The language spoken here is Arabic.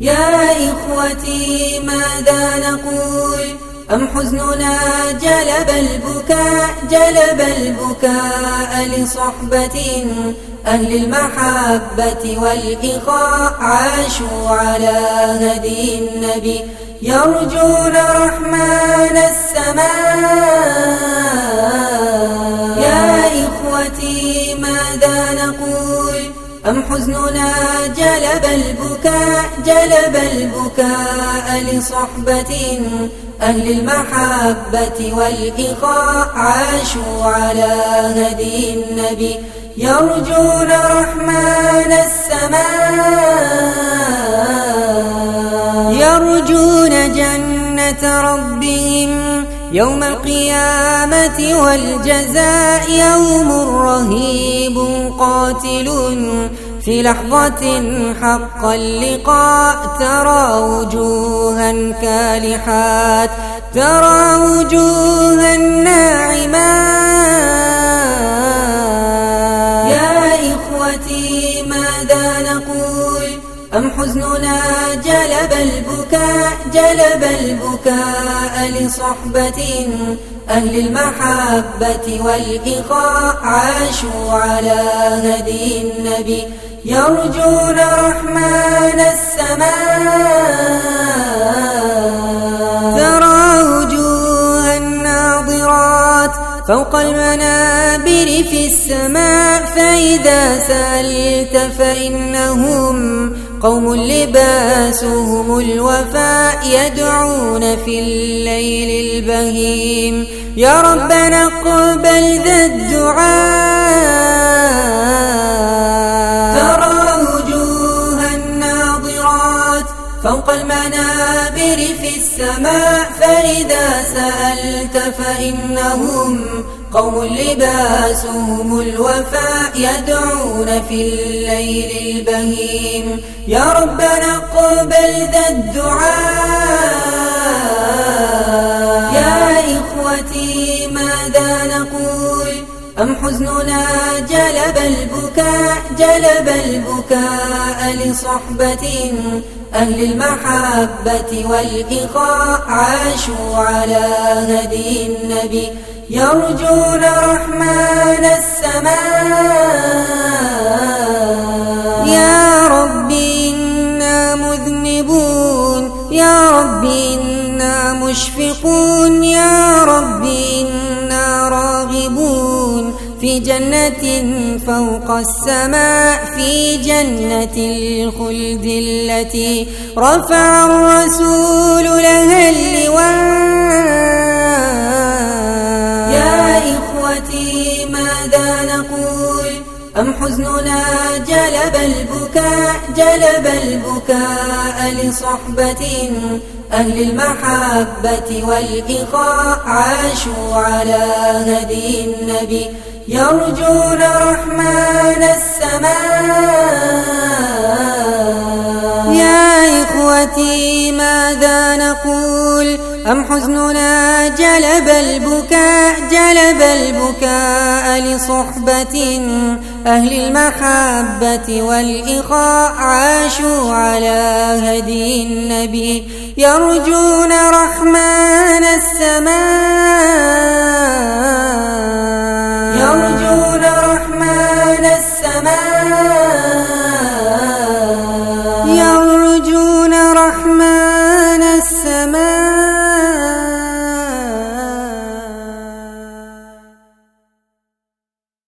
يا إخوتي ماذا نقول؟ أم حزننا؟ جلب البكاء جلب البكاء لصحبة أهل المحبة والإخاء. عاشوا على هدي النبي. يرجون رحمن السماء. يا إخوتي نقول أم حزننا جلب البكاء جلب البكاء لصحبة أهل المحبة والإخاء عاشوا على هدي النبي. يرجون رحمن السماء. يرجون جنة ربهم يوم القيامة والجزاء يوم رهيب قاتل في لحظة حق اللقاء ترى وجوها كالحات ترى وجوها ناعمات. يا إخوتي ماذا نقول؟ أم حزننا جلب البكاء جلب البكاء لصحبة أهل المحبة والإخاء عاشوا على هدي النبي. يرجون رحمن السماء. ترى وجوها ناظرات فوق المنابر في السماء. فإذا سألت فإنهم قوم لباسهم الوفاء يدعون في الليل البهيم. يا ربنا اقبل ذا الدعاء. ترى وجوها ناظرات فوق المنابر في السماء فإذا سألت فإنهم قوم لباسهم الوفاء يدعون في الليل البهيم. يا ربنا اقبل ذا الدعاء. يا إخوتي ماذا نقول؟ أم حزننا جلب البكاء جلب البكاء لصحبة أهل المحبة والإخاء عاشوا على هدي النبي. يرجون رحمن السماء. في جنة فوق السماء في جنة الخلد التي رفع الرسول لها اللواء. يا إخوتي ماذا نقول؟ أم حزننا جلب البكاء جلب البكاء لصحبة أهل المحبة والإخاء عاشوا على هدي النبي. يرجون رحمن السماء. يا إخوتي ماذا نقول؟ أم حزننا جلب البكاء جلب البكاء لصحبة أهل المحبة والإخاء عاشوا على هدي النبي. يرجون رحمن السماء. السماء يرجون رحمن السماء